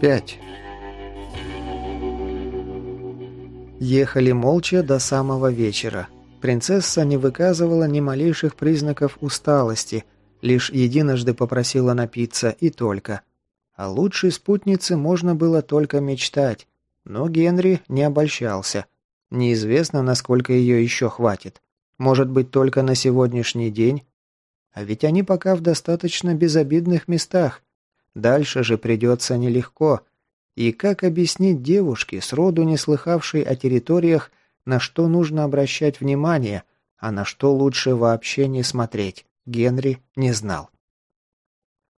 Пять. Ехали молча до самого вечера. Принцесса не выказывала ни малейших признаков усталости, лишь единожды попросила напиться и только. О лучшей спутнице можно было только мечтать, но Генри не обольщался. Неизвестно, насколько ее еще хватит. Может быть, только на сегодняшний день? А ведь они пока в достаточно безобидных местах. Дальше же придется нелегко. И как объяснить девушке, сроду не слыхавшей о территориях, на что нужно обращать внимание, а на что лучше вообще не смотреть, Генри не знал.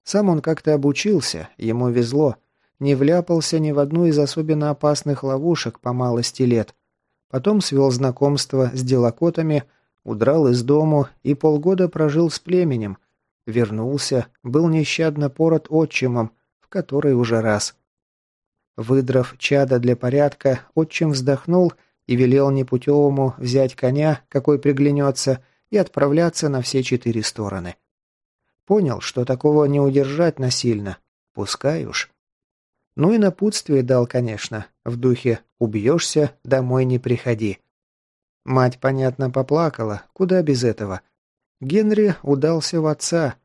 Сам он как-то обучился, ему везло, не вляпался ни в одну из особенно опасных ловушек по малости лет. Потом свел знакомство с делокотами, удрал из дому и полгода прожил с племенем, Вернулся, был нещадно пород отчимом, в который уже раз. Выдрав чада для порядка, отчим вздохнул и велел непутевому взять коня, какой приглянется, и отправляться на все четыре стороны. Понял, что такого не удержать насильно. Пускай уж. Ну и напутствие дал, конечно, в духе «убьешься, домой не приходи». Мать, понятно, поплакала, куда без этого – Генри удался в отца,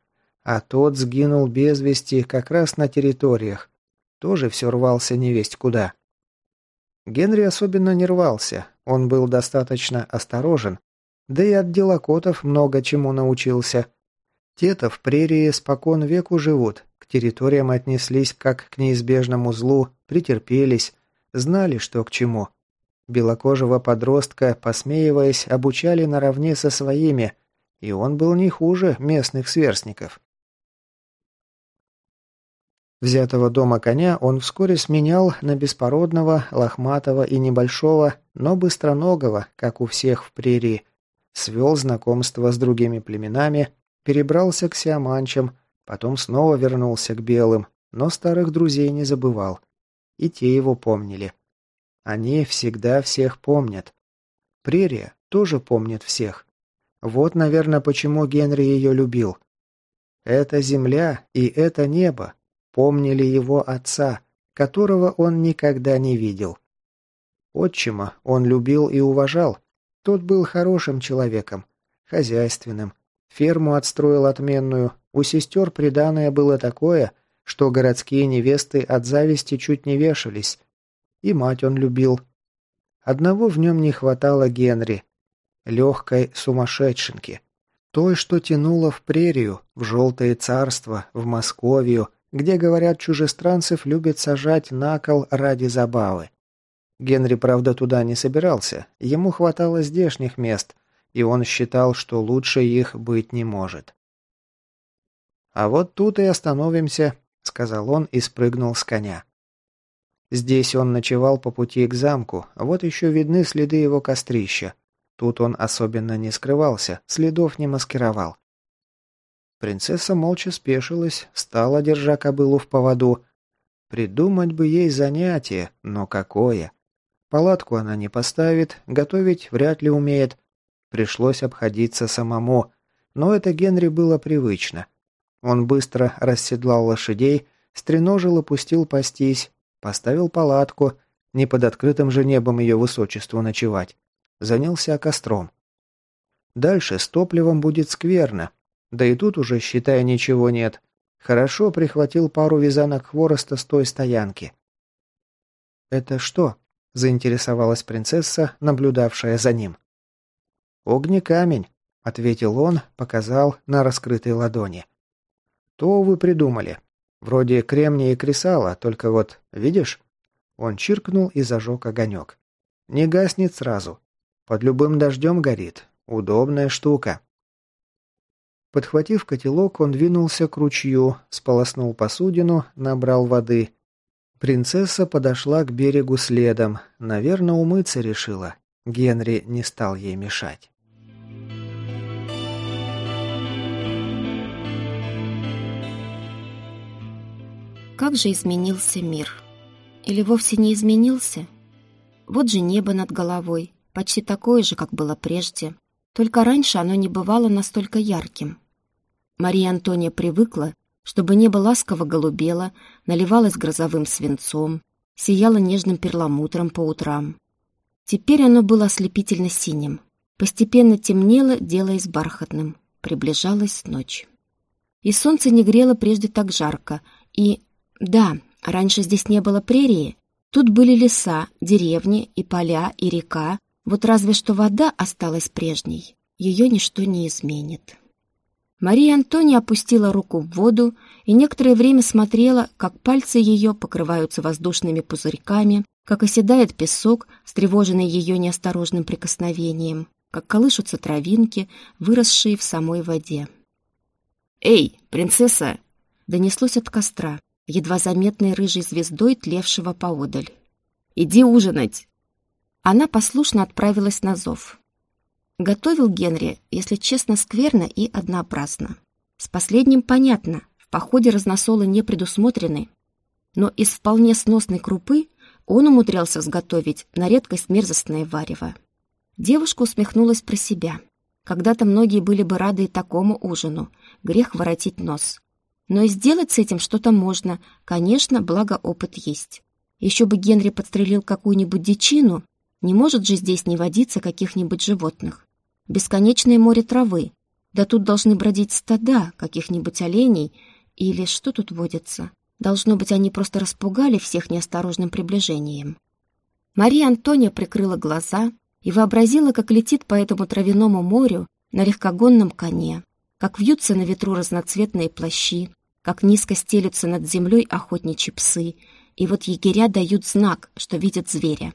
а тот сгинул без вести как раз на территориях. Тоже все рвался невесть куда. Генри особенно не рвался, он был достаточно осторожен, да и от делокотов много чему научился. Те-то в прерии спокон веку живут, к территориям отнеслись как к неизбежному злу, претерпелись, знали, что к чему. Белокожего подростка, посмеиваясь, обучали наравне со своими, и он был не хуже местных сверстников. Взятого дома коня он вскоре сменял на беспородного, лохматого и небольшого, но быстроногого, как у всех в прерии. Свел знакомство с другими племенами, перебрался к сиаманчам, потом снова вернулся к белым, но старых друзей не забывал. И те его помнили. Они всегда всех помнят. Прерия тоже помнит всех. Вот, наверное, почему Генри ее любил. Это земля и это небо помнили его отца, которого он никогда не видел. Отчима он любил и уважал. Тот был хорошим человеком, хозяйственным. Ферму отстроил отменную. У сестер приданое было такое, что городские невесты от зависти чуть не вешались. И мать он любил. Одного в нем не хватало Генри, легкой сумасшедшенки. Той, что тянуло в прерию, в желтое царство, в Московию, где, говорят, чужестранцев любят сажать на кол ради забавы. Генри, правда, туда не собирался, ему хватало здешних мест, и он считал, что лучше их быть не может. «А вот тут и остановимся», — сказал он и спрыгнул с коня. Здесь он ночевал по пути к замку, вот еще видны следы его кострища. Тут он особенно не скрывался, следов не маскировал. Принцесса молча спешилась, стала, держа кобылу в поводу. Придумать бы ей занятие, но какое? Палатку она не поставит, готовить вряд ли умеет. Пришлось обходиться самому, но это Генри было привычно. Он быстро расседлал лошадей, стреножил и пустил пастись, поставил палатку, не под открытым же небом ее высочеству ночевать занялся костром. Дальше с топливом будет скверно. Да и тут уже, считая, ничего нет. Хорошо прихватил пару вязанок хвороста с той стоянки. «Это что?» – заинтересовалась принцесса, наблюдавшая за ним. «Огнекамень», – ответил он, показал на раскрытой ладони. «То вы придумали. Вроде кремния и кресала, только вот, видишь?» Он чиркнул и зажег огонек. «Не гаснет сразу. Под любым дождем горит. Удобная штука. Подхватив котелок, он двинулся к ручью, сполоснул посудину, набрал воды. Принцесса подошла к берегу следом. Наверное, умыться решила. Генри не стал ей мешать. Как же изменился мир? Или вовсе не изменился? Вот же небо над головой, почти такое же, как было прежде. Только раньше оно не бывало настолько ярким. Мария Антония привыкла, чтобы небо ласково голубело, наливалось грозовым свинцом, сияло нежным перламутром по утрам. Теперь оно было ослепительно синим, постепенно темнело, делаясь бархатным. Приближалась ночь. И солнце не грело прежде так жарко, и... Да, раньше здесь не было прерии, тут были леса, деревни и поля, и река, вот разве что вода осталась прежней, ее ничто не изменит. Мария Антония опустила руку в воду и некоторое время смотрела, как пальцы ее покрываются воздушными пузырьками, как оседает песок, встревоженный ее неосторожным прикосновением, как колышутся травинки, выросшие в самой воде. «Эй, принцесса!» — донеслось от костра, едва заметной рыжей звездой, тлевшего поодаль. «Иди ужинать!» Она послушно отправилась на зов. Готовил Генри, если честно, скверно и однообразно. С последним понятно, в походе разносолы не предусмотрены, но из вполне сносной крупы он умудрялся сготовить на редкость мерзостное варево. Девушка усмехнулась про себя. Когда-то многие были бы рады и такому ужину, грех воротить нос. Но и сделать с этим что-то можно, конечно, благо опыт есть. Еще бы Генри подстрелил какую-нибудь дичину, не может же здесь не водиться каких-нибудь животных бесконечное море травы. Да тут должны бродить стада каких-нибудь оленей или что тут водится. Должно быть, они просто распугали всех неосторожным приближением. Мария Антония прикрыла глаза и вообразила, как летит по этому травяному морю на легкогонном коне, как вьются на ветру разноцветные плащи, как низко стелются над землей охотничьи псы, и вот егеря дают знак, что видят зверя.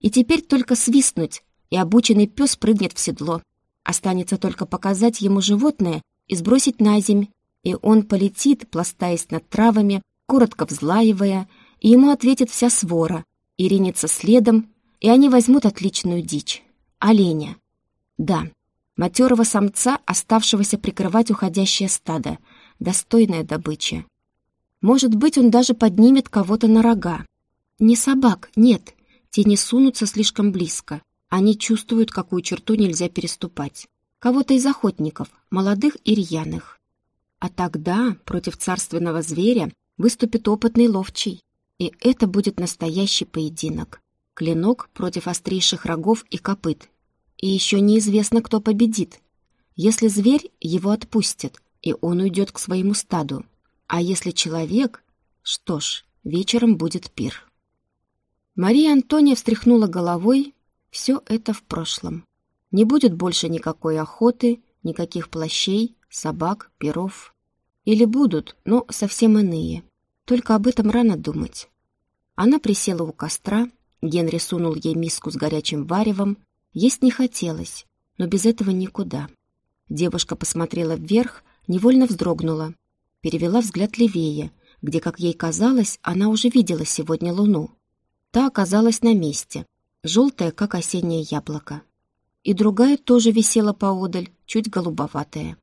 И теперь только свистнуть, и обученный пес прыгнет в седло. Останется только показать ему животное и сбросить на земь, и он полетит, пластаясь над травами, коротко взлаивая, и ему ответит вся свора, и ринется следом, и они возьмут отличную дичь. Оленя. Да, матерого самца, оставшегося прикрывать уходящее стадо, достойная добыча. Может быть, он даже поднимет кого-то на рога. Не собак, нет, те не сунутся слишком близко. Они чувствуют, какую черту нельзя переступать. Кого-то из охотников, молодых и рьяных. А тогда против царственного зверя выступит опытный ловчий. И это будет настоящий поединок. Клинок против острейших рогов и копыт. И еще неизвестно, кто победит. Если зверь, его отпустят, и он уйдет к своему стаду. А если человек, что ж, вечером будет пир. Мария Антония встряхнула головой все это в прошлом. Не будет больше никакой охоты, никаких плащей, собак, перов. Или будут, но совсем иные. Только об этом рано думать. Она присела у костра, Генри сунул ей миску с горячим варевом. Есть не хотелось, но без этого никуда. Девушка посмотрела вверх, невольно вздрогнула. Перевела взгляд левее, где, как ей казалось, она уже видела сегодня луну. Та оказалась на месте, желтая, как осеннее яблоко. И другая тоже висела поодаль, чуть голубоватая.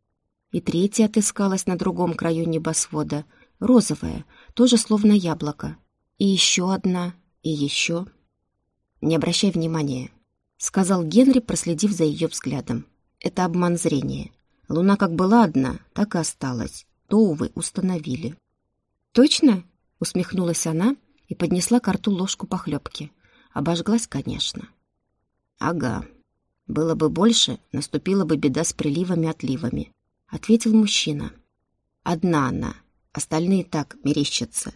И третья отыскалась на другом краю небосвода, розовая, тоже словно яблоко. И еще одна, и еще. «Не обращай внимания», — сказал Генри, проследив за ее взглядом. «Это обман зрения. Луна как была одна, так и осталась. То, увы, установили». «Точно?» — усмехнулась она и поднесла к рту ложку похлебки. Обожглась, конечно. Ага. Было бы больше, наступила бы беда с приливами-отливами, ответил мужчина. Одна она, остальные так мерещатся.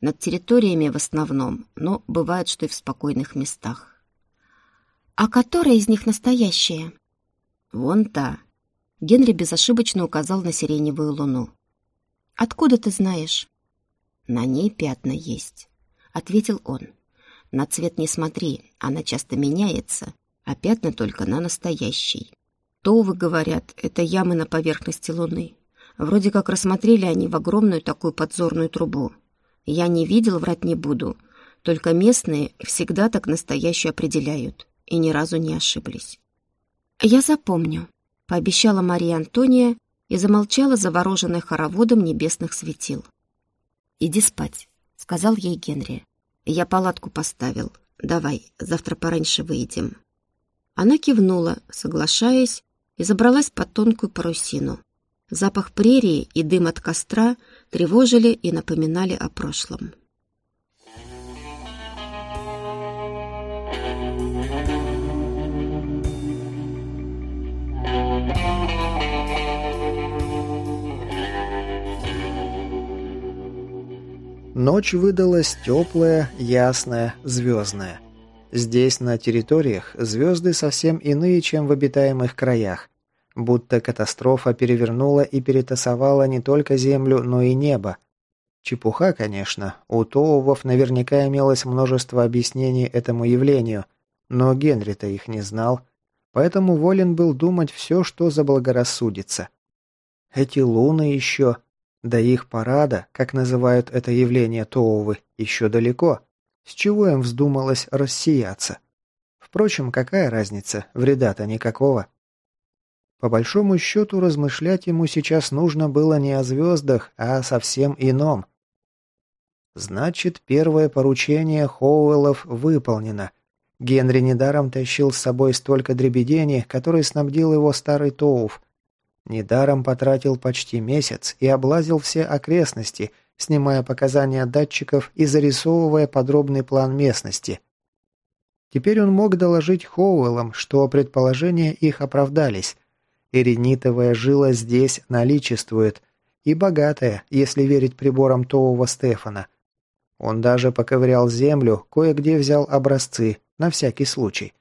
Над территориями в основном, но бывает, что и в спокойных местах. А которая из них настоящая? Вон та. Генри безошибочно указал на сиреневую луну. Откуда ты знаешь? На ней пятна есть, ответил он. На цвет не смотри, она часто меняется, а пятна только на настоящий. Товы, говорят, это ямы на поверхности Луны. Вроде как рассмотрели они в огромную такую подзорную трубу. Я не видел, врать не буду. Только местные всегда так настоящую определяют. И ни разу не ошиблись. «Я запомню», — пообещала Мария Антония и замолчала, завороженная хороводом небесных светил. «Иди спать», — сказал ей Генри. Я палатку поставил. Давай, завтра пораньше выйдем. Она кивнула, соглашаясь, и забралась под тонкую парусину. Запах прерии и дым от костра тревожили и напоминали о прошлом. Ночь выдалась теплая, ясная, звездная. Здесь, на территориях, звезды совсем иные, чем в обитаемых краях. Будто катастрофа перевернула и перетасовала не только землю, но и небо. Чепуха, конечно. У Тоувов наверняка имелось множество объяснений этому явлению, но Генри-то их не знал, поэтому волен был думать все, что заблагорассудится. Эти луны еще... До их парада, как называют это явление Тоувы, еще далеко. С чего им вздумалось рассияться? Впрочем, какая разница, вреда-то никакого. По большому счету, размышлять ему сейчас нужно было не о звездах, а о совсем ином. Значит, первое поручение Хоуэллов выполнено. Генри недаром тащил с собой столько дребедений, который снабдил его старый Тоуф. Недаром потратил почти месяц и облазил все окрестности, снимая показания датчиков и зарисовывая подробный план местности. Теперь он мог доложить Хоуэллам, что предположения их оправдались. Иринитовая жила здесь наличествует, и богатая, если верить приборам Тоува Стефана. Он даже поковырял землю, кое-где взял образцы, на всякий случай.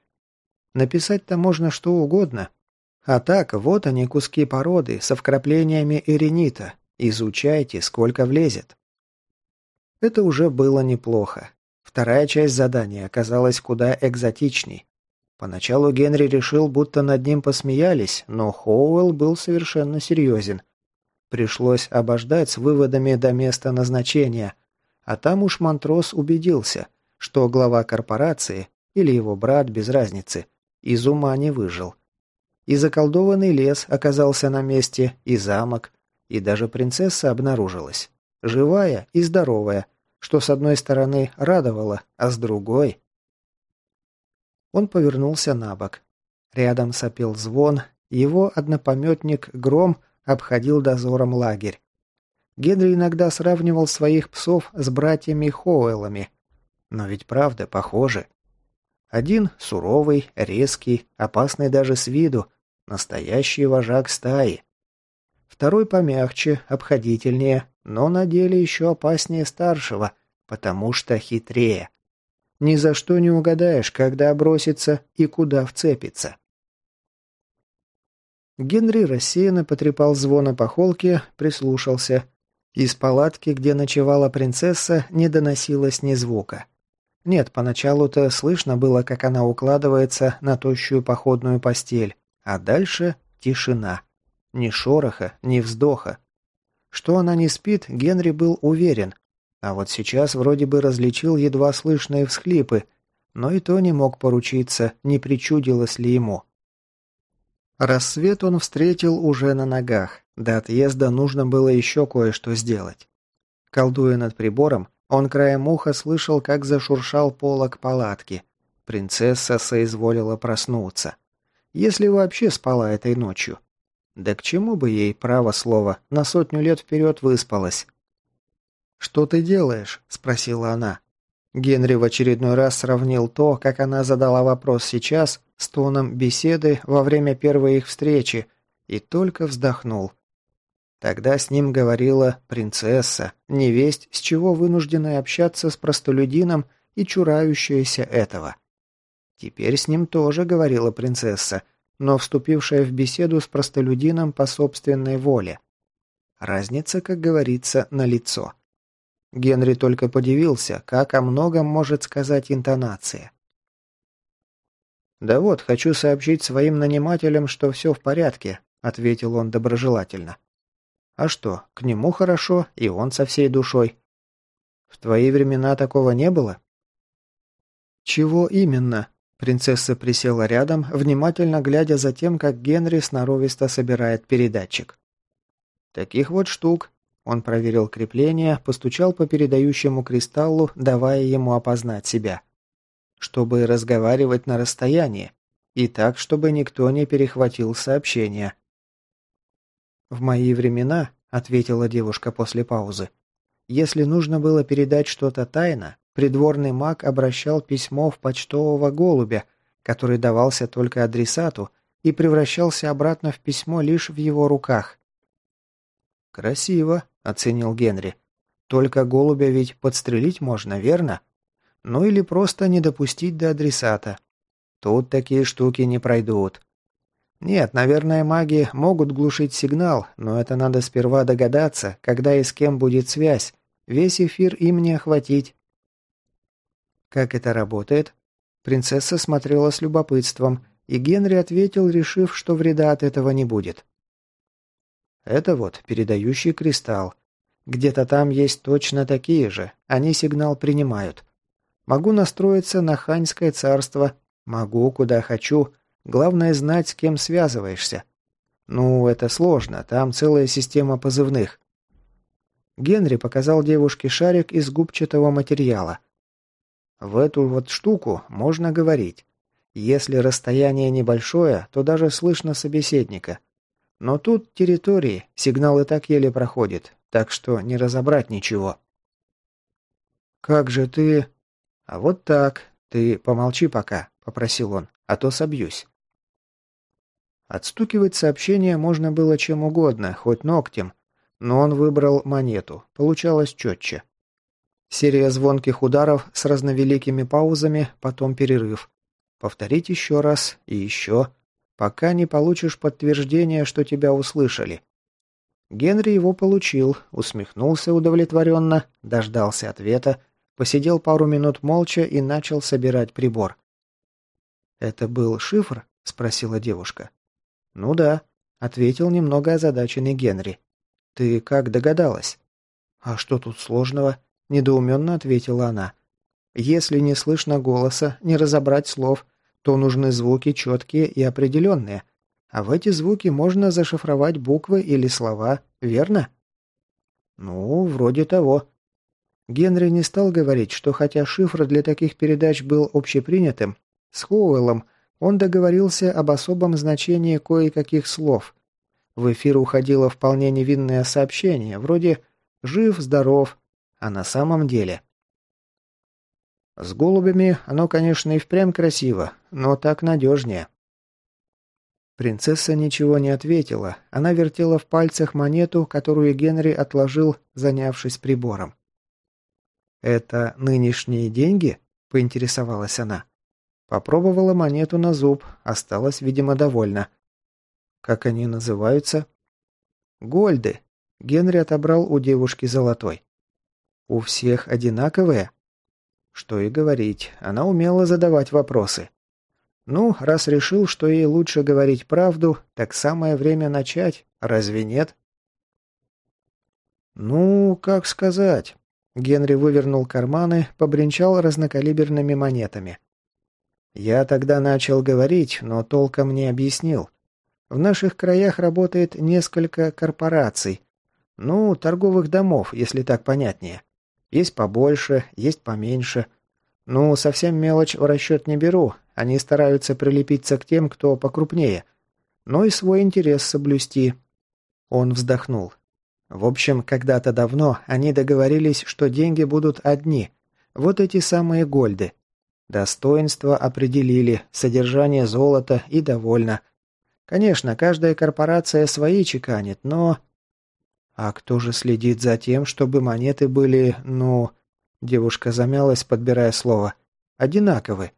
Написать-то можно что угодно, а так, вот они куски породы со вкраплениями иринита. Изучайте, сколько влезет. Это уже было неплохо. Вторая часть задания оказалась куда экзотичней. Поначалу Генри решил, будто над ним посмеялись, но Хоуэлл был совершенно серьезен. Пришлось обождать с выводами до места назначения, а там уж Монтрос убедился, что глава корпорации, или его брат, без разницы, из ума не выжил. И заколдованный лес оказался на месте, и замок, и даже принцесса обнаружилась. Живая и здоровая, что с одной стороны радовало, а с другой... Он повернулся на бок. Рядом сопел звон, его однопометник Гром обходил дозором лагерь. Генри иногда сравнивал своих псов с братьями Хоуэллами. Но ведь правда похожи. Один суровый, резкий, опасный даже с виду, Настоящий вожак стаи. Второй помягче, обходительнее, но на деле еще опаснее старшего, потому что хитрее. Ни за что не угадаешь, когда бросится и куда вцепится. Генри рассеянно потрепал звона по холке, прислушался. Из палатки, где ночевала принцесса, не доносилось ни звука. Нет, поначалу-то слышно было, как она укладывается на тощую походную постель. А дальше тишина. Ни шороха, ни вздоха. Что она не спит, Генри был уверен. А вот сейчас вроде бы различил едва слышные всхлипы, но и то не мог поручиться, не причудилось ли ему. Рассвет он встретил уже на ногах. До отъезда нужно было еще кое-что сделать. Колдуя над прибором, он краем уха слышал, как зашуршал полок палатки. Принцесса соизволила проснуться. Если вообще спала этой ночью. Да к чему бы ей, право слово, на сотню лет вперед выспалась? «Что ты делаешь?» – спросила она. Генри в очередной раз сравнил то, как она задала вопрос сейчас, с тоном беседы во время первой их встречи, и только вздохнул. Тогда с ним говорила принцесса, невесть, с чего вынужденная общаться с простолюдином и чурающаяся этого. Теперь с ним тоже говорила принцесса, но вступившая в беседу с простолюдином по собственной воле. Разница, как говорится, на лицо. Генри только подивился, как о многом может сказать интонация. «Да вот, хочу сообщить своим нанимателям, что все в порядке», — ответил он доброжелательно. «А что, к нему хорошо, и он со всей душой. В твои времена такого не было?» «Чего именно?» Принцесса присела рядом, внимательно глядя за тем, как Генри сноровисто собирает передатчик. «Таких вот штук». Он проверил крепление, постучал по передающему кристаллу, давая ему опознать себя. «Чтобы разговаривать на расстоянии. И так, чтобы никто не перехватил сообщение. «В мои времена», — ответила девушка после паузы, «если нужно было передать что-то тайно, придворный маг обращал письмо в почтового голубя, который давался только адресату и превращался обратно в письмо лишь в его руках. «Красиво», — оценил Генри. «Только голубя ведь подстрелить можно, верно? Ну или просто не допустить до адресата. Тут такие штуки не пройдут. Нет, наверное, маги могут глушить сигнал, но это надо сперва догадаться, когда и с кем будет связь. Весь эфир им не охватить. Как это работает? Принцесса смотрела с любопытством, и Генри ответил, решив, что вреда от этого не будет. Это вот передающий кристалл. Где-то там есть точно такие же. Они сигнал принимают. Могу настроиться на Ханьское царство. Могу, куда хочу. Главное знать, с кем связываешься. Ну, это сложно. Там целая система позывных. Генри показал девушке шарик из губчатого материала. В эту вот штуку можно говорить. Если расстояние небольшое, то даже слышно собеседника. Но тут территории, сигнал и так еле проходит, так что не разобрать ничего. «Как же ты...» «А вот так. Ты помолчи пока», — попросил он, — «а то собьюсь». Отстукивать сообщение можно было чем угодно, хоть ногтем, но он выбрал монету, получалось четче. Серия звонких ударов с разновеликими паузами, потом перерыв. Повторить еще раз и еще пока не получишь подтверждения, что тебя услышали. Генри его получил, усмехнулся удовлетворенно, дождался ответа, посидел пару минут молча и начал собирать прибор. «Это был шифр?» – спросила девушка. «Ну да», – ответил немного озадаченный Генри. «Ты как догадалась?» «А что тут сложного?» – недоуменно ответила она. «Если не слышно голоса, не разобрать слов, то нужны звуки четкие и определенные. А в эти звуки можно зашифровать буквы или слова, верно? Ну, вроде того. Генри не стал говорить, что хотя шифр для таких передач был общепринятым, с Хоуэллом он договорился об особом значении кое-каких слов. В эфир уходило вполне невинное сообщение, вроде «жив, здоров», а на самом деле с голубями оно, конечно, и впрямь красиво, но так надежнее. Принцесса ничего не ответила. Она вертела в пальцах монету, которую Генри отложил, занявшись прибором. «Это нынешние деньги?» – поинтересовалась она. Попробовала монету на зуб, осталась, видимо, довольна. «Как они называются?» «Гольды». Генри отобрал у девушки золотой. «У всех одинаковые?» Что и говорить, она умела задавать вопросы. Ну, раз решил, что ей лучше говорить правду, так самое время начать, разве нет? Ну, как сказать. Генри вывернул карманы, побренчал разнокалиберными монетами. Я тогда начал говорить, но толком не объяснил. В наших краях работает несколько корпораций. Ну, торговых домов, если так понятнее. Есть побольше, есть поменьше. Ну, совсем мелочь в расчет не беру. Они стараются прилепиться к тем, кто покрупнее. Но и свой интерес соблюсти. Он вздохнул. В общем, когда-то давно они договорились, что деньги будут одни. Вот эти самые гольды. Достоинство определили, содержание золота и довольно. Конечно, каждая корпорация свои чеканит, но... А кто же следит за тем, чтобы монеты были, ну... Девушка замялась, подбирая слово. Одинаковы.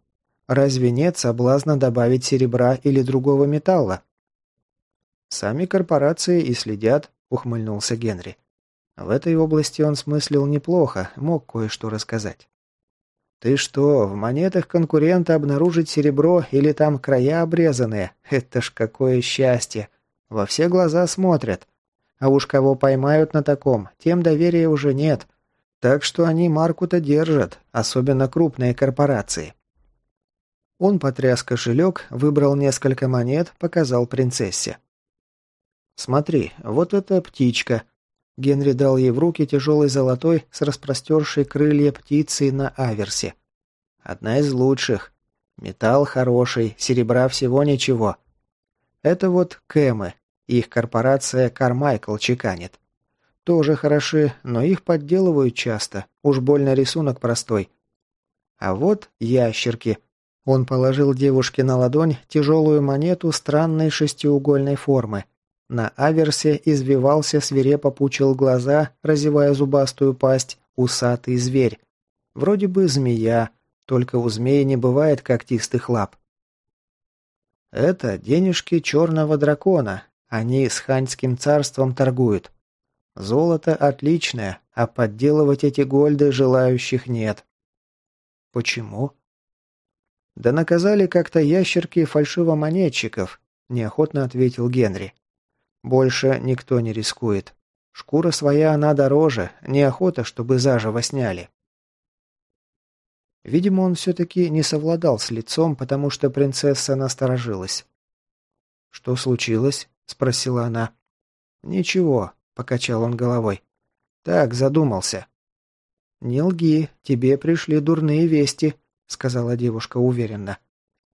Разве нет соблазна добавить серебра или другого металла? Сами корпорации и следят, ухмыльнулся Генри. В этой области он смыслил неплохо, мог кое-что рассказать. «Ты что, в монетах конкурента обнаружить серебро или там края обрезанные? Это ж какое счастье! Во все глаза смотрят. А уж кого поймают на таком, тем доверия уже нет. Так что они марку-то держат, особенно крупные корпорации. Он потряс кошелек, выбрал несколько монет, показал принцессе. «Смотри, вот эта птичка». Генри дал ей в руки тяжелый золотой с распростершей крылья птицей на аверсе. «Одна из лучших. Металл хороший, серебра всего ничего. Это вот Кэмы, их корпорация Кармайкл чеканит. Тоже хороши, но их подделывают часто, уж больно рисунок простой. А вот ящерки. Он положил девушке на ладонь тяжелую монету странной шестиугольной формы. На аверсе извивался, свирепо пучил глаза, разевая зубастую пасть, усатый зверь. Вроде бы змея, только у змеи не бывает когтистых лап. Это денежки черного дракона. Они с ханьским царством торгуют. Золото отличное, а подделывать эти гольды желающих нет. Почему? Да наказали как-то ящерки фальшивомонетчиков, неохотно ответил Генри. Больше никто не рискует. Шкура своя она дороже, неохота, чтобы заживо сняли. Видимо, он все-таки не совладал с лицом, потому что принцесса насторожилась. «Что случилось?» – спросила она. «Ничего», – покачал он головой. «Так, задумался». «Не лги, тебе пришли дурные вести», – сказала девушка уверенно.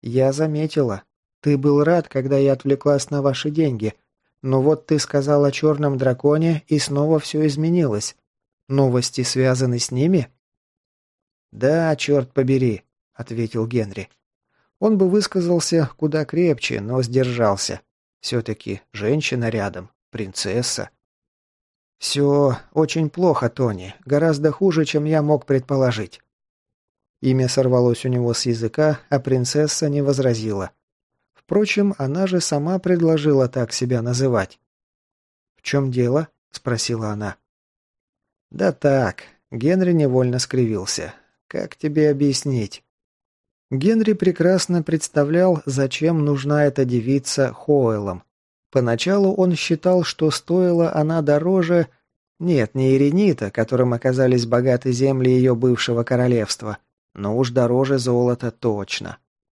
«Я заметила. Ты был рад, когда я отвлеклась на ваши деньги. Но вот ты сказал о черном драконе, и снова все изменилось. Новости связаны с ними?» «Да, черт побери», — ответил Генри. Он бы высказался куда крепче, но сдержался. Все-таки женщина рядом, принцесса. «Все очень плохо, Тони. Гораздо хуже, чем я мог предположить». Имя сорвалось у него с языка, а принцесса не возразила. Впрочем, она же сама предложила так себя называть. «В чем дело?» – спросила она. «Да так», – Генри невольно скривился. Как тебе объяснить? Генри прекрасно представлял, зачем нужна эта девица Хоэлом. Поначалу он считал, что стоила она дороже... Нет, не Иренита, которым оказались богаты земли ее бывшего королевства, но уж дороже золота точно.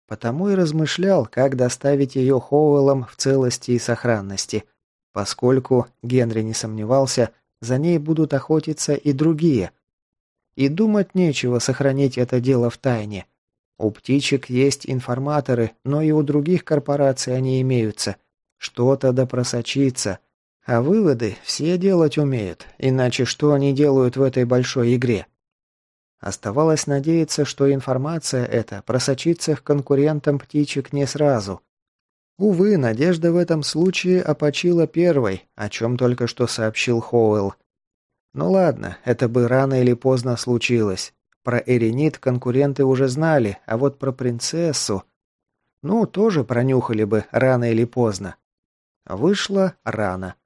Потому и размышлял, как доставить ее Хоуэллом в целости и сохранности, поскольку, Генри не сомневался, за ней будут охотиться и другие – и думать нечего сохранить это дело в тайне. У птичек есть информаторы, но и у других корпораций они имеются. Что-то да просочится. А выводы все делать умеют, иначе что они делают в этой большой игре? Оставалось надеяться, что информация эта просочится к конкурентам птичек не сразу. Увы, надежда в этом случае опочила первой, о чем только что сообщил Хоуэлл. Ну ладно, это бы рано или поздно случилось. Про Эренит конкуренты уже знали, а вот про принцессу... Ну, тоже пронюхали бы рано или поздно. Вышло рано.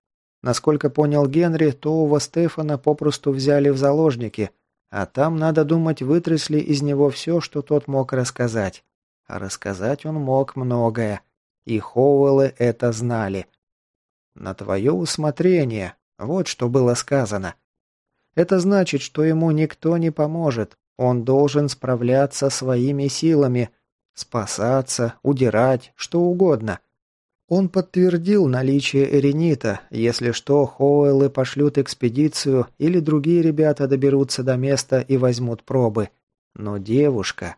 Насколько понял Генри, Тоува Стефана попросту взяли в заложники, а там, надо думать, вытрясли из него все, что тот мог рассказать. А рассказать он мог многое. И Хоуэллы это знали. «На твое усмотрение», вот что было сказано. Это значит, что ему никто не поможет. Он должен справляться своими силами, спасаться, удирать, что угодно. Он подтвердил наличие Эренита. Если что, Хоуэллы пошлют экспедицию или другие ребята доберутся до места и возьмут пробы. Но девушка...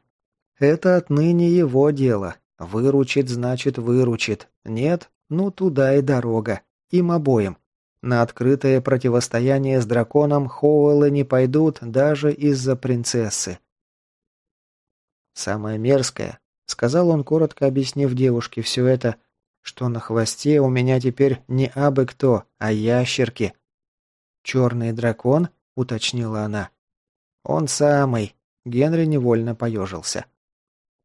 Это отныне его дело. Выручит, значит, выручит. Нет? Ну, туда и дорога. Им обоим. На открытое противостояние с драконом Хоуэллы не пойдут даже из-за принцессы. «Самое мерзкое», — сказал он, коротко объяснив девушке все это, что на хвосте у меня теперь не абы кто, а ящерки. «Черный дракон?» — уточнила она. «Он самый», — Генри невольно поежился.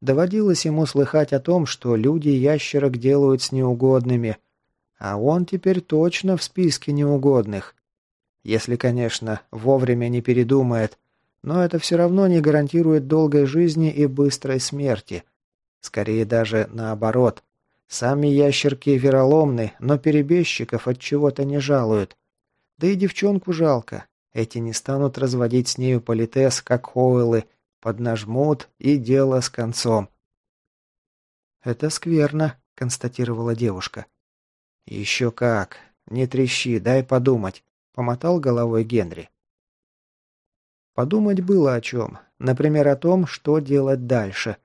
Доводилось ему слыхать о том, что люди ящерок делают с неугодными — а он теперь точно в списке неугодных. Если, конечно, вовремя не передумает, но это все равно не гарантирует долгой жизни и быстрой смерти. Скорее даже наоборот. Сами ящерки вероломны, но перебежчиков от чего-то не жалуют. Да и девчонку жалко. Эти не станут разводить с нею политес, как Хоуэллы, поднажмут и дело с концом. «Это скверно», — констатировала девушка. «Еще как. Не трещи, дай подумать», — помотал головой Генри. Подумать было о чем. Например, о том, что делать дальше.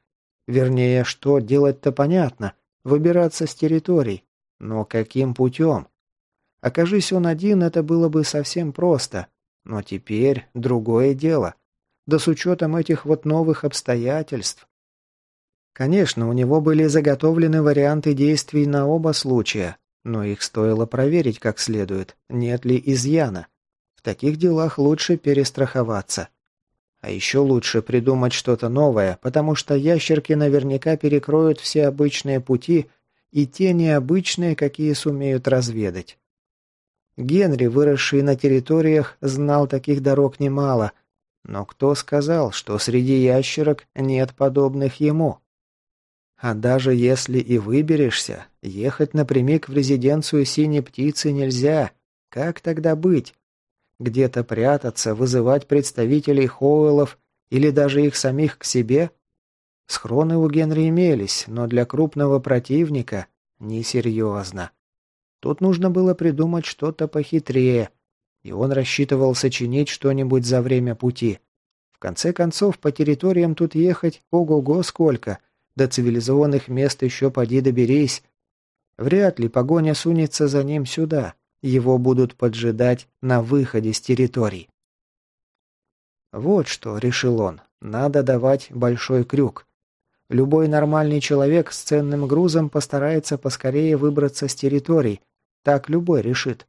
Вернее, что делать-то понятно. Выбираться с территорий. Но каким путем? Окажись он один, это было бы совсем просто. Но теперь другое дело. Да с учетом этих вот новых обстоятельств. Конечно, у него были заготовлены варианты действий на оба случая, но их стоило проверить как следует, нет ли изъяна. В таких делах лучше перестраховаться. А еще лучше придумать что-то новое, потому что ящерки наверняка перекроют все обычные пути и те необычные, какие сумеют разведать. Генри, выросший на территориях, знал таких дорог немало, но кто сказал, что среди ящерок нет подобных ему? А даже если и выберешься, ехать напрямик в резиденцию синей птицы нельзя. Как тогда быть? Где-то прятаться, вызывать представителей Хоуэллов или даже их самих к себе? Схроны у Генри имелись, но для крупного противника несерьезно. Тут нужно было придумать что-то похитрее, и он рассчитывал сочинить что-нибудь за время пути. В конце концов, по территориям тут ехать ого-го сколько, до цивилизованных мест еще поди доберись. Вряд ли погоня сунется за ним сюда. Его будут поджидать на выходе с территорий. Вот что, решил он, надо давать большой крюк. Любой нормальный человек с ценным грузом постарается поскорее выбраться с территорий, так любой решит.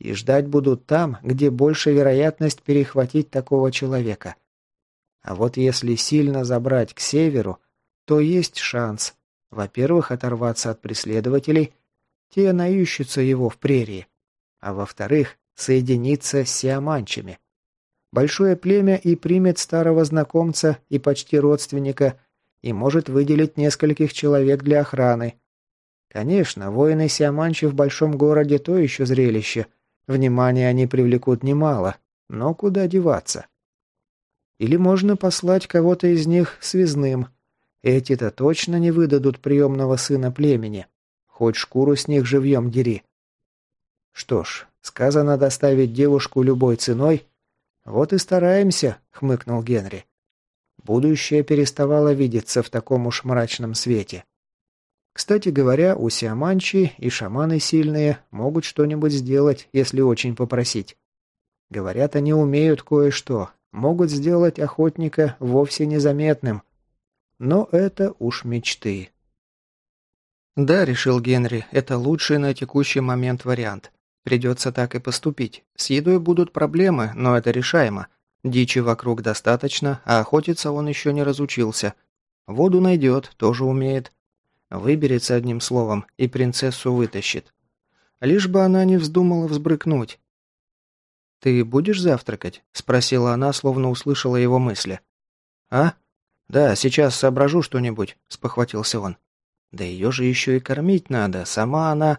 И ждать будут там, где больше вероятность перехватить такого человека. А вот если сильно забрать к северу, то есть шанс, во-первых, оторваться от преследователей, те наищутся его в прерии, а во-вторых, соединиться с сиаманчами. Большое племя и примет старого знакомца и почти родственника и может выделить нескольких человек для охраны. Конечно, воины сиаманчи в большом городе то еще зрелище. Внимание они привлекут немало, но куда деваться? Или можно послать кого-то из них связным. Эти-то точно не выдадут приемного сына племени. Хоть шкуру с них живьем дери. Что ж, сказано доставить девушку любой ценой. Вот и стараемся, хмыкнул Генри. Будущее переставало видеться в таком уж мрачном свете. Кстати говоря, у сиаманчи и шаманы сильные могут что-нибудь сделать, если очень попросить. Говорят, они умеют кое-что, могут сделать охотника вовсе незаметным. Но это уж мечты. Да, решил Генри, это лучший на текущий момент вариант. Придется так и поступить. С едой будут проблемы, но это решаемо. Дичи вокруг достаточно, а охотиться он еще не разучился. Воду найдет, тоже умеет. Выберется одним словом и принцессу вытащит. Лишь бы она не вздумала взбрыкнуть. «Ты будешь завтракать?» – спросила она, словно услышала его мысли. «А? Да, сейчас соображу что-нибудь», – спохватился он. «Да ее же еще и кормить надо, сама она...»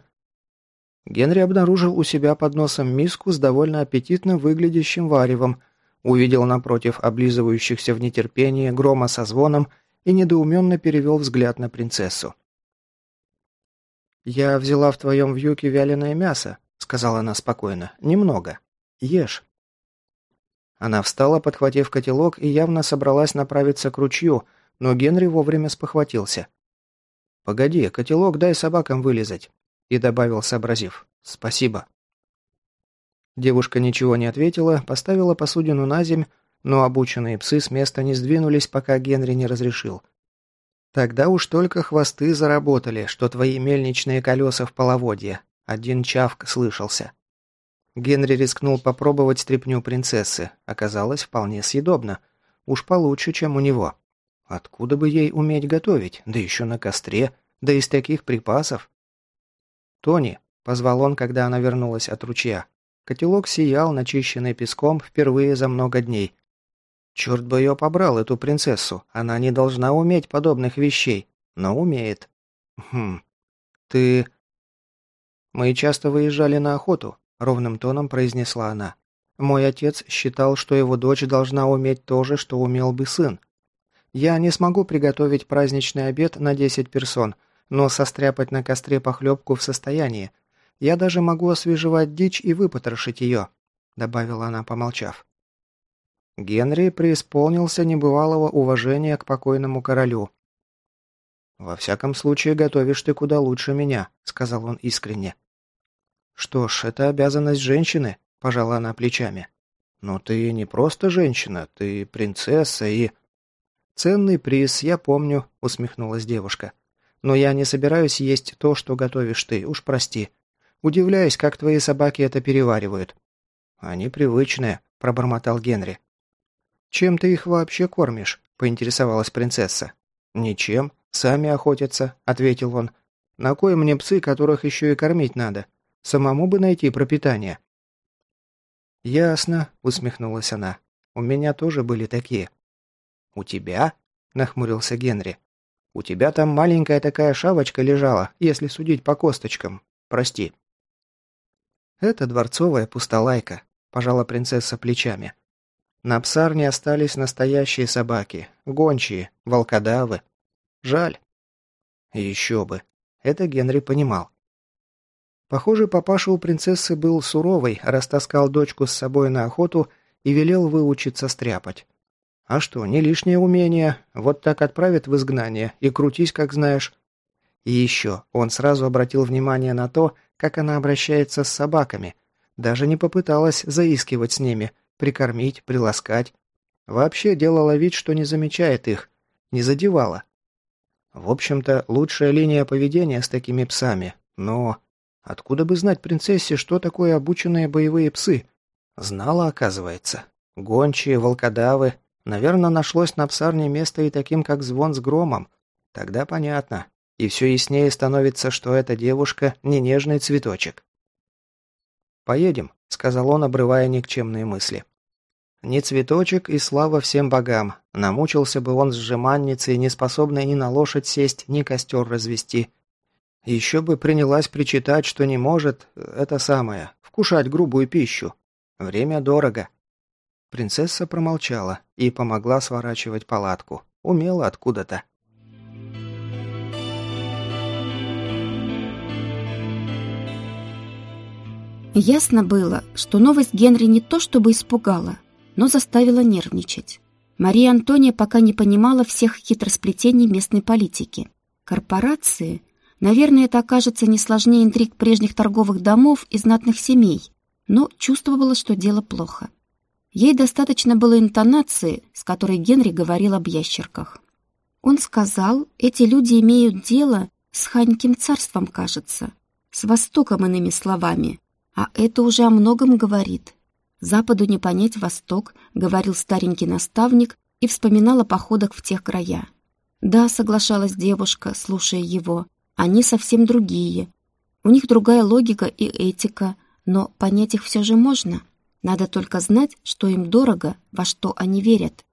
Генри обнаружил у себя под носом миску с довольно аппетитно выглядящим варевом, увидел напротив облизывающихся в нетерпении грома со звоном и недоуменно перевел взгляд на принцессу. «Я взяла в твоем вьюке вяленое мясо», — сказала она спокойно. «Немного. Ешь». Она встала, подхватив котелок, и явно собралась направиться к ручью, но Генри вовремя спохватился. «Погоди, котелок дай собакам вылезать и добавил, сообразив. «Спасибо». Девушка ничего не ответила, поставила посудину на земь, но обученные псы с места не сдвинулись, пока Генри не разрешил. «Тогда уж только хвосты заработали, что твои мельничные колеса в половодье». Один чавк слышался. Генри рискнул попробовать стряпню принцессы. Оказалось, вполне съедобно. Уж получше, чем у него. Откуда бы ей уметь готовить? Да еще на костре. Да из таких припасов. «Тони», — позвал он, когда она вернулась от ручья. Котелок сиял, начищенный песком, впервые за много дней. Черт бы ее побрал, эту принцессу. Она не должна уметь подобных вещей, но умеет. Хм. Ты... Мы часто выезжали на охоту, ровным тоном произнесла она. Мой отец считал, что его дочь должна уметь то же, что умел бы сын. Я не смогу приготовить праздничный обед на десять персон, но состряпать на костре похлебку в состоянии. Я даже могу освежевать дичь и выпотрошить ее», — добавила она, помолчав. Генри преисполнился небывалого уважения к покойному королю. «Во всяком случае, готовишь ты куда лучше меня», — сказал он искренне. «Что ж, это обязанность женщины», — пожала она плечами. «Но ты не просто женщина, ты принцесса и...» «Ценный приз, я помню», — усмехнулась девушка. «Но я не собираюсь есть то, что готовишь ты, уж прости. Удивляюсь, как твои собаки это переваривают». «Они привычные», — пробормотал Генри. «Чем ты их вообще кормишь?» — поинтересовалась принцесса. «Ничем. Сами охотятся», — ответил он. «На кой мне псы, которых еще и кормить надо? Самому бы найти пропитание». «Ясно», — усмехнулась она. «У меня тоже были такие». «У тебя?» — нахмурился Генри. «У тебя там маленькая такая шавочка лежала, если судить по косточкам. Прости». «Это дворцовая пустолайка», — пожала принцесса плечами. «На псарне остались настоящие собаки, гончие, волкодавы. Жаль». «Еще бы». Это Генри понимал. Похоже, папаша у принцессы был суровый, растаскал дочку с собой на охоту и велел выучиться стряпать. А что, не лишнее умение, вот так отправят в изгнание и крутись, как знаешь. И еще, он сразу обратил внимание на то, как она обращается с собаками. Даже не попыталась заискивать с ними, прикормить, приласкать. Вообще делала вид, что не замечает их, не задевала. В общем-то, лучшая линия поведения с такими псами, но Откуда бы знать принцессе, что такое обученные боевые псы? Знала, оказывается. Гончие, волкодавы. Наверное, нашлось на псарне место и таким, как звон с громом. Тогда понятно. И все яснее становится, что эта девушка не нежный цветочек. «Поедем», — сказал он, обрывая никчемные мысли. «Не цветочек и слава всем богам. Намучился бы он с жеманницей, не способной ни на лошадь сесть, ни костер развести. Еще бы принялась причитать, что не может, это самое, вкушать грубую пищу. Время дорого. Принцесса промолчала и помогла сворачивать палатку. Умела откуда-то. Ясно было, что новость Генри не то чтобы испугала, но заставила нервничать. Мария Антония пока не понимала всех хитросплетений местной политики. Корпорации Наверное, это окажется не сложнее интриг прежних торговых домов и знатных семей, но чувствовала, что дело плохо. Ей достаточно было интонации, с которой Генри говорил об ящерках. Он сказал, эти люди имеют дело с ханьким царством, кажется, с Востоком, иными словами, а это уже о многом говорит. Западу не понять Восток, говорил старенький наставник и вспоминал о походах в тех края. Да, соглашалась девушка, слушая его, они совсем другие. У них другая логика и этика, но понять их все же можно. Надо только знать, что им дорого, во что они верят.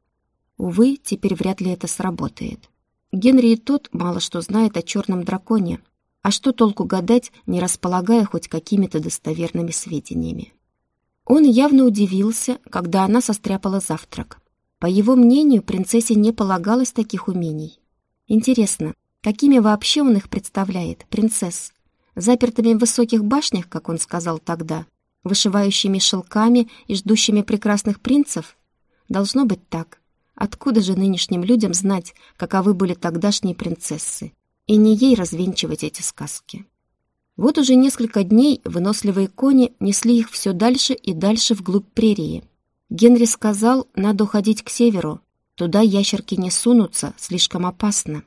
Увы, теперь вряд ли это сработает. Генри и тот мало что знает о черном драконе. А что толку гадать, не располагая хоть какими-то достоверными сведениями? Он явно удивился, когда она состряпала завтрак. По его мнению, принцессе не полагалось таких умений. Интересно, Какими вообще он их представляет, принцесс? Запертыми в высоких башнях, как он сказал тогда, вышивающими шелками и ждущими прекрасных принцев? Должно быть так. Откуда же нынешним людям знать, каковы были тогдашние принцессы? И не ей развенчивать эти сказки. Вот уже несколько дней выносливые кони несли их все дальше и дальше вглубь прерии. Генри сказал, надо уходить к северу. Туда ящерки не сунутся, слишком опасно.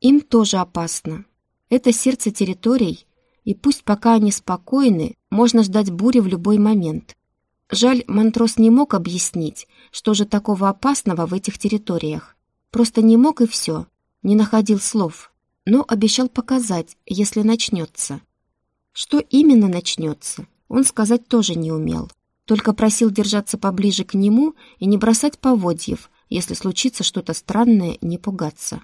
Им тоже опасно. Это сердце территорий, и пусть пока они спокойны, можно ждать бури в любой момент. Жаль, Монтрос не мог объяснить, что же такого опасного в этих территориях. Просто не мог и все, не находил слов, но обещал показать, если начнется. Что именно начнется, он сказать тоже не умел, только просил держаться поближе к нему и не бросать поводьев, если случится что-то странное, не пугаться.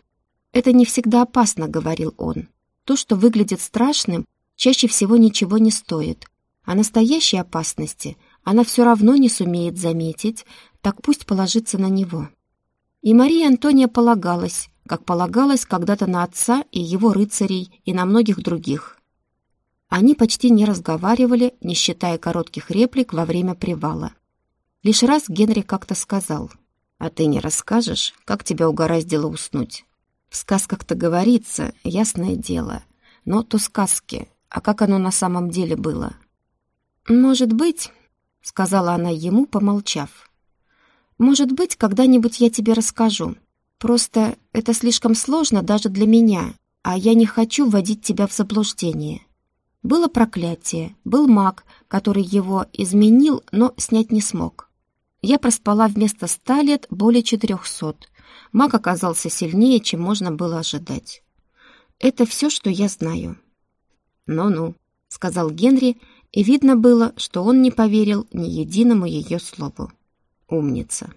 «Это не всегда опасно», — говорил он. «То, что выглядит страшным, чаще всего ничего не стоит. А настоящей опасности она все равно не сумеет заметить, так пусть положится на него». И Мария Антония полагалась, как полагалась когда-то на отца и его рыцарей, и на многих других. Они почти не разговаривали, не считая коротких реплик во время привала. Лишь раз Генри как-то сказал, «А ты не расскажешь, как тебя угораздило уснуть?» В сказках-то говорится, ясное дело. Но то сказки. А как оно на самом деле было? «Может быть», — сказала она ему, помолчав. «Может быть, когда-нибудь я тебе расскажу. Просто это слишком сложно даже для меня, а я не хочу вводить тебя в заблуждение. Было проклятие, был маг, который его изменил, но снять не смог. Я проспала вместо ста лет более четырехсот. Маг оказался сильнее, чем можно было ожидать. Это все, что я знаю. «Ну-ну», — сказал Генри, и видно было, что он не поверил ни единому ее слову. «Умница».